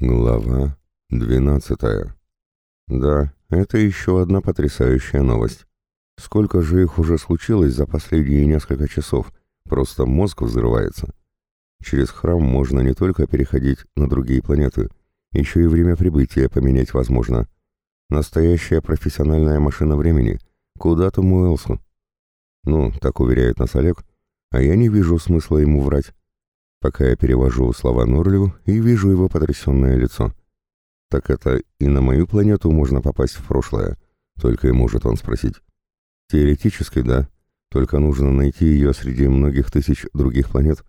Глава 12. Да, это еще одна потрясающая новость. Сколько же их уже случилось за последние несколько часов? Просто мозг взрывается. Через храм можно не только переходить на другие планеты, еще и время прибытия поменять возможно. Настоящая профессиональная машина времени. Куда тому Уэлсу? Ну, так уверяет нас Олег, а я не вижу смысла ему врать пока я перевожу слова Норлю и вижу его потрясенное лицо. Так это и на мою планету можно попасть в прошлое, только и может он спросить. Теоретически, да, только нужно найти ее среди многих тысяч других планет.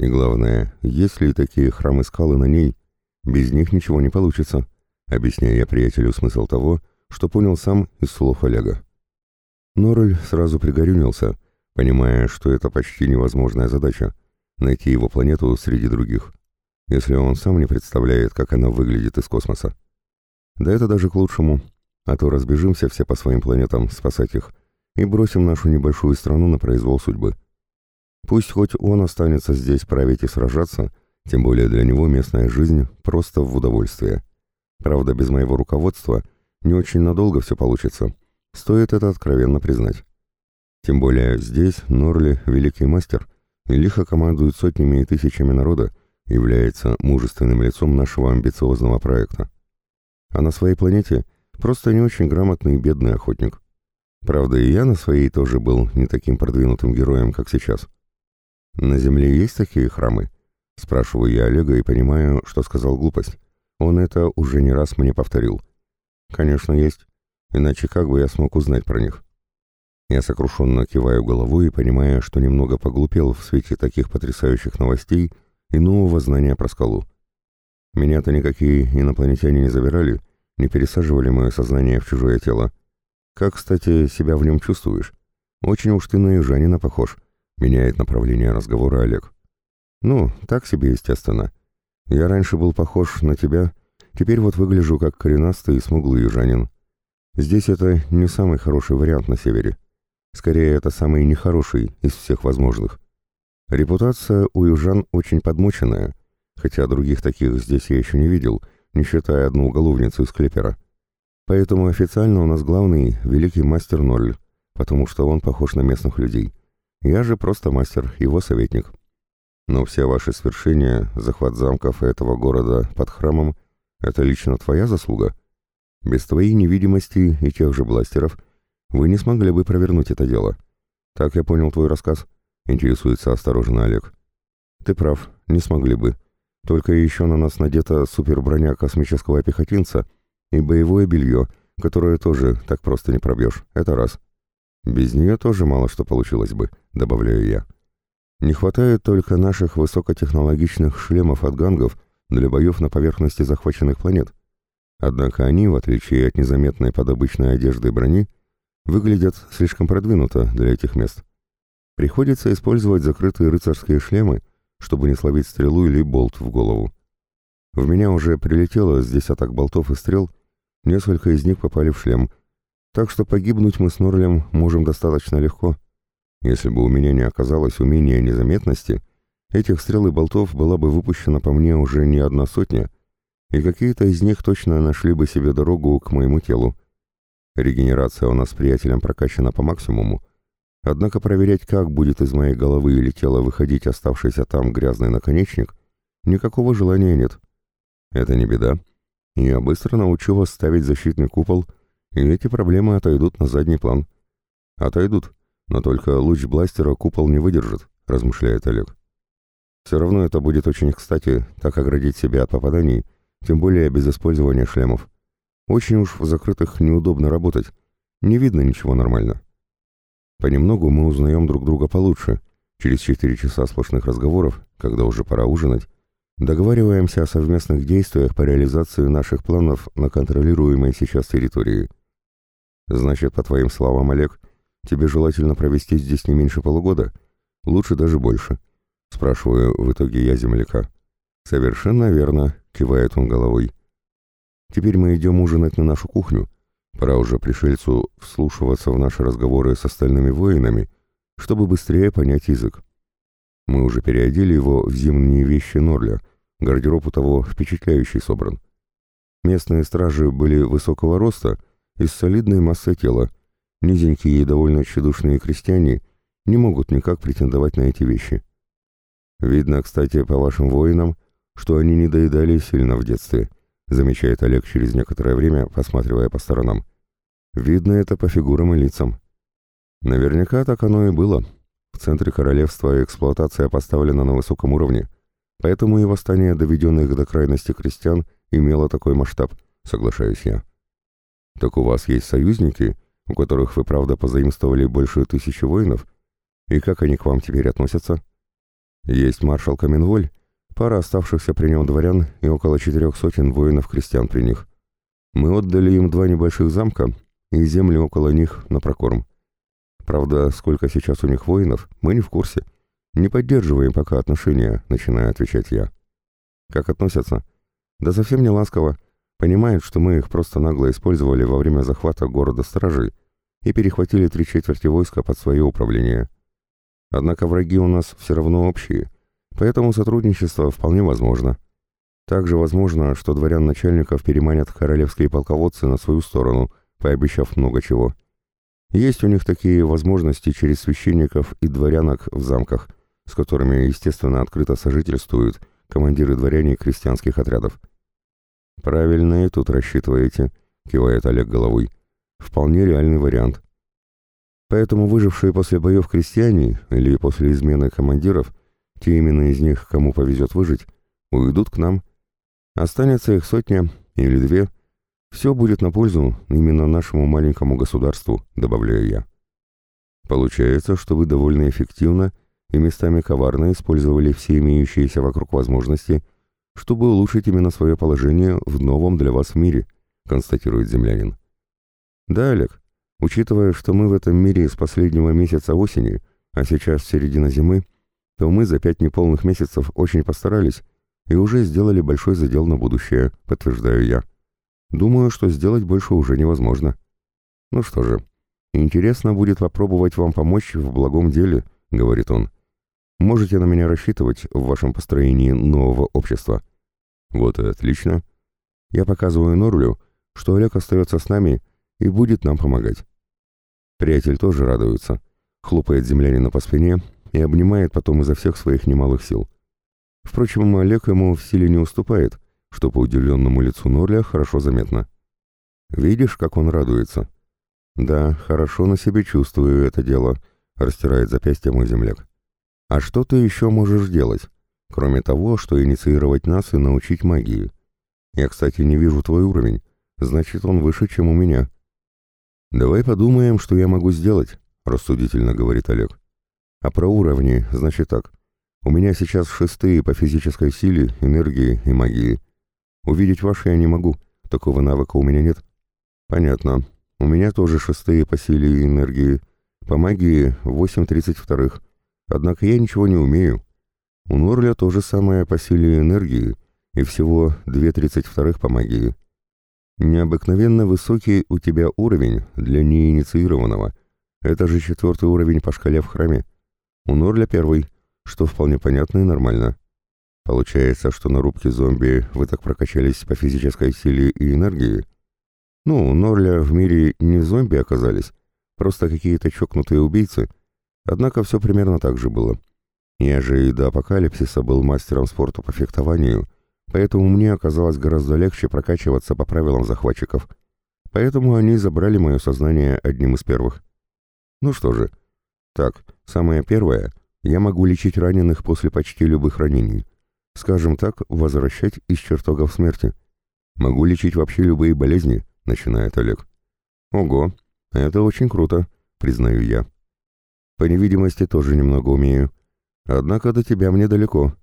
И главное, есть ли такие храмы-скалы на ней, без них ничего не получится, объясняя я приятелю смысл того, что понял сам из слов Олега. Норль сразу пригорюнился, понимая, что это почти невозможная задача — найти его планету среди других, если он сам не представляет, как она выглядит из космоса. Да это даже к лучшему, а то разбежимся все по своим планетам спасать их и бросим нашу небольшую страну на произвол судьбы. Пусть хоть он останется здесь править и сражаться, тем более для него местная жизнь просто в удовольствие. Правда, без моего руководства не очень надолго все получится, стоит это откровенно признать. Тем более здесь Норли — великий мастер — и лихо командует сотнями и тысячами народа, является мужественным лицом нашего амбициозного проекта. А на своей планете просто не очень грамотный и бедный охотник. Правда, и я на своей тоже был не таким продвинутым героем, как сейчас. На Земле есть такие храмы? Спрашиваю я Олега и понимаю, что сказал глупость. Он это уже не раз мне повторил. Конечно, есть. Иначе как бы я смог узнать про них? Я сокрушенно киваю головой и понимаю, что немного поглупел в свете таких потрясающих новостей и нового знания про скалу. Меня-то никакие инопланетяне не забирали, не пересаживали мое сознание в чужое тело. Как, кстати, себя в нем чувствуешь? Очень уж ты на южанина похож, меняет направление разговора Олег. Ну, так себе, естественно. Я раньше был похож на тебя, теперь вот выгляжу как коренастый и смуглый южанин. Здесь это не самый хороший вариант на севере. Скорее, это самый нехороший из всех возможных. Репутация у южан очень подмоченная, хотя других таких здесь я еще не видел, не считая одну уголовницу из Клепера. Поэтому официально у нас главный великий мастер Ноль, потому что он похож на местных людей. Я же просто мастер, его советник. Но все ваши свершения, захват замков этого города под храмом — это лично твоя заслуга. Без твоей невидимости и тех же бластеров — вы не смогли бы провернуть это дело. Так я понял твой рассказ? Интересуется осторожно Олег. Ты прав, не смогли бы. Только еще на нас надета суперброня космического пехотинца и боевое белье, которое тоже так просто не пробьешь. Это раз. Без нее тоже мало что получилось бы, добавляю я. Не хватает только наших высокотехнологичных шлемов от гангов для боев на поверхности захваченных планет. Однако они, в отличие от незаметной под обычной одеждой брони, выглядят слишком продвинуто для этих мест. Приходится использовать закрытые рыцарские шлемы, чтобы не словить стрелу или болт в голову. В меня уже прилетело с десяток болтов и стрел, несколько из них попали в шлем, так что погибнуть мы с Норлем можем достаточно легко. Если бы у меня не оказалось умения незаметности, этих стрел и болтов была бы выпущена по мне уже не одна сотня, и какие-то из них точно нашли бы себе дорогу к моему телу. Регенерация у нас с приятелем прокачана по максимуму, однако проверять, как будет из моей головы или тела выходить оставшийся там грязный наконечник, никакого желания нет. Это не беда. Я быстро научу вас ставить защитный купол, и эти проблемы отойдут на задний план. Отойдут, но только луч бластера купол не выдержит, размышляет Олег. Все равно это будет очень кстати, так оградить себя от попаданий, тем более без использования шлемов. Очень уж в закрытых неудобно работать. Не видно ничего нормально. Понемногу мы узнаем друг друга получше. Через четыре часа сплошных разговоров, когда уже пора ужинать, договариваемся о совместных действиях по реализации наших планов на контролируемой сейчас территории. Значит, по твоим словам, Олег, тебе желательно провести здесь не меньше полугода, лучше даже больше. Спрашиваю в итоге я земляка. Совершенно верно, кивает он головой. Теперь мы идем ужинать на нашу кухню. Пора уже пришельцу вслушиваться в наши разговоры с остальными воинами, чтобы быстрее понять язык. Мы уже переодели его в зимние вещи Норля, Гардероб у того впечатляющий собран. Местные стражи были высокого роста и с солидной массой тела. Низенькие и довольно тщедушные крестьяне не могут никак претендовать на эти вещи. Видно, кстати, по вашим воинам, что они не доедали сильно в детстве, замечает Олег через некоторое время, посматривая по сторонам. Видно это по фигурам и лицам. Наверняка так оно и было. В центре королевства эксплуатация поставлена на высоком уровне, поэтому и восстание доведенных до крайности крестьян имело такой масштаб, соглашаюсь я. Так у вас есть союзники, у которых вы, правда, позаимствовали больше тысячи воинов? И как они к вам теперь относятся? Есть маршал Каменволь, пара оставшихся при нем дворян и около четырех сотен воинов-крестьян при них. Мы отдали им два небольших замка и земли около них на прокорм. Правда, сколько сейчас у них воинов, мы не в курсе. Не поддерживаем пока отношения, начинаю отвечать я. Как относятся? Да совсем не ласково. Понимают, что мы их просто нагло использовали во время захвата города стражей и перехватили три четверти войска под свое управление. Однако враги у нас все равно общие, поэтому сотрудничество вполне возможно. Также возможно, что дворян-начальников переманят королевские полководцы на свою сторону, пообещав много чего. Есть у них такие возможности через священников и дворянок в замках, с которыми, естественно, открыто сожительствуют командиры дворяне крестьянских отрядов. «Правильно и тут рассчитываете», — кивает Олег головой. «Вполне реальный вариант. Поэтому выжившие после боев крестьяне или после измены командиров, те именно из них, кому повезет выжить, уйдут к нам. Останется их сотня или две. Все будет на пользу именно нашему маленькому государству, добавляю я. Получается, что вы довольно эффективно и местами коварно использовали все имеющиеся вокруг возможности, чтобы улучшить именно свое положение в новом для вас мире, констатирует землянин. Да, Олег, Учитывая, что мы в этом мире с последнего месяца осени, а сейчас середина зимы, то мы за пять неполных месяцев очень постарались и уже сделали большой задел на будущее, подтверждаю я. Думаю, что сделать больше уже невозможно. Ну что же, интересно будет попробовать вам помочь в благом деле, говорит он. Можете на меня рассчитывать в вашем построении нового общества. Вот и отлично. Я показываю Норлю, что Олег остается с нами и будет нам помогать. Приятель тоже радуется, хлопает землянина по спине и обнимает потом изо всех своих немалых сил. Впрочем, Олег ему в силе не уступает, что по удивленному лицу Норля хорошо заметно. «Видишь, как он радуется?» «Да, хорошо на себе чувствую это дело», — растирает запястье мой земляк. «А что ты еще можешь делать, кроме того, что инициировать нас и научить магии? Я, кстати, не вижу твой уровень, значит, он выше, чем у меня». «Давай подумаем, что я могу сделать», — рассудительно говорит Олег. «А про уровни, значит так. У меня сейчас шестые по физической силе, энергии и магии. Увидеть ваши я не могу, такого навыка у меня нет». «Понятно. У меня тоже шестые по силе и энергии. По магии восемь тридцать вторых. Однако я ничего не умею. У Норля то же самое по силе и энергии, и всего две тридцать вторых по магии». Необыкновенно высокий у тебя уровень для неинициированного. Это же четвертый уровень по шкале в храме. У Норля первый, что вполне понятно и нормально. Получается, что на рубке зомби вы так прокачались по физической силе и энергии? Ну, Норля в мире не зомби оказались, просто какие-то чокнутые убийцы. Однако все примерно так же было. Я же и до апокалипсиса был мастером спорта по фехтованию — Поэтому мне оказалось гораздо легче прокачиваться по правилам захватчиков. Поэтому они забрали мое сознание одним из первых. Ну что же. Так, самое первое. Я могу лечить раненых после почти любых ранений. Скажем так, возвращать из чертогов смерти. Могу лечить вообще любые болезни, начинает Олег. Ого, это очень круто, признаю я. По невидимости тоже немного умею. Однако до тебя мне далеко.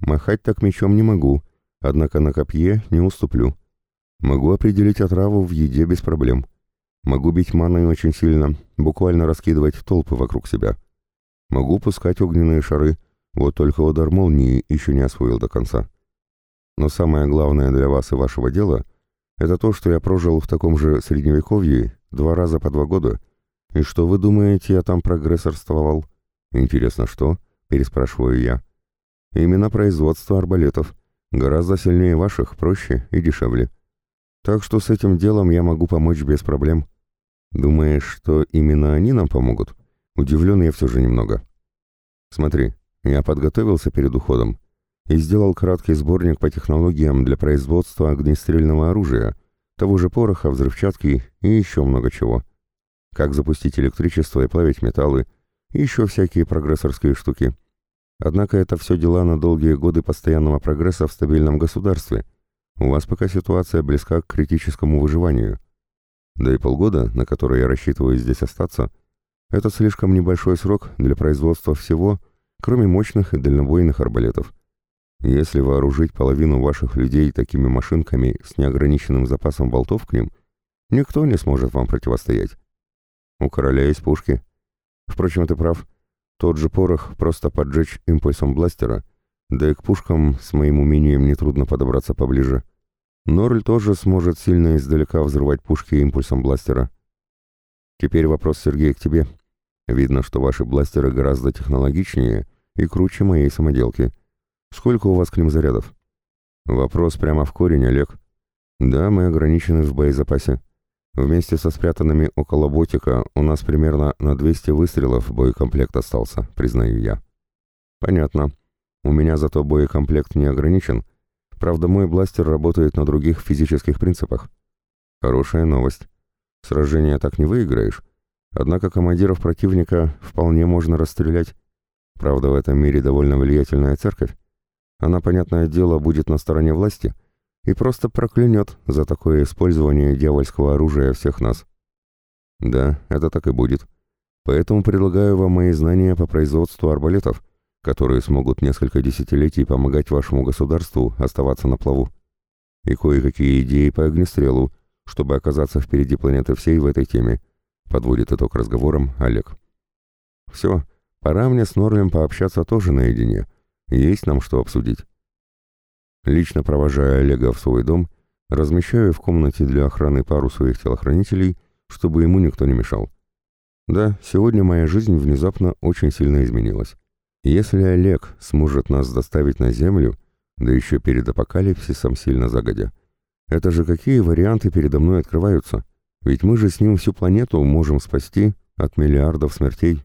Махать так мечом не могу, Однако на копье не уступлю. Могу определить отраву в еде без проблем. Могу бить маной очень сильно, буквально раскидывать толпы вокруг себя. Могу пускать огненные шары, вот только удар молнии еще не освоил до конца. Но самое главное для вас и вашего дела — это то, что я прожил в таком же средневековье два раза по два года. И что вы думаете, я там прогрессорствовал? Интересно, что? Переспрашиваю я. Именно производство арбалетов. Гораздо сильнее ваших, проще и дешевле. Так что с этим делом я могу помочь без проблем. Думаешь, что именно они нам помогут? Удивлен я все же немного. Смотри, я подготовился перед уходом и сделал краткий сборник по технологиям для производства огнестрельного оружия, того же пороха, взрывчатки и еще много чего. Как запустить электричество и плавить металлы, и еще всякие прогрессорские штуки. Однако это все дела на долгие годы постоянного прогресса в стабильном государстве. У вас пока ситуация близка к критическому выживанию. Да и полгода, на которые я рассчитываю здесь остаться, это слишком небольшой срок для производства всего, кроме мощных и дальнобойных арбалетов. Если вооружить половину ваших людей такими машинками с неограниченным запасом болтов к ним, никто не сможет вам противостоять. У короля есть пушки. Впрочем, ты прав. Тот же порох просто поджечь импульсом бластера, да и к пушкам с моим умением нетрудно подобраться поближе. Норль тоже сможет сильно издалека взрывать пушки импульсом бластера. Теперь вопрос, Сергей, к тебе. Видно, что ваши бластеры гораздо технологичнее и круче моей самоделки. Сколько у вас к зарядов? Вопрос прямо в корень, Олег. Да, мы ограничены в боезапасе. Вместе со спрятанными около ботика у нас примерно на 200 выстрелов боекомплект остался, признаю я. Понятно. У меня зато боекомплект не ограничен. Правда, мой бластер работает на других физических принципах. Хорошая новость. Сражение так не выиграешь. Однако командиров противника вполне можно расстрелять. Правда, в этом мире довольно влиятельная церковь. Она, понятное дело, будет на стороне власти и просто проклянет за такое использование дьявольского оружия всех нас. Да, это так и будет. Поэтому предлагаю вам мои знания по производству арбалетов, которые смогут несколько десятилетий помогать вашему государству оставаться на плаву. И кое-какие идеи по огнестрелу, чтобы оказаться впереди планеты всей в этой теме, подводит итог разговорам Олег. Все, пора мне с Норлем пообщаться тоже наедине, есть нам что обсудить. Лично провожая Олега в свой дом, размещаю в комнате для охраны пару своих телохранителей, чтобы ему никто не мешал. Да, сегодня моя жизнь внезапно очень сильно изменилась. Если Олег сможет нас доставить на Землю, да еще перед апокалипсисом сильно загодя, это же какие варианты передо мной открываются? Ведь мы же с ним всю планету можем спасти от миллиардов смертей.